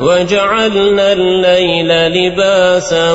وجعلنا الليل لباسا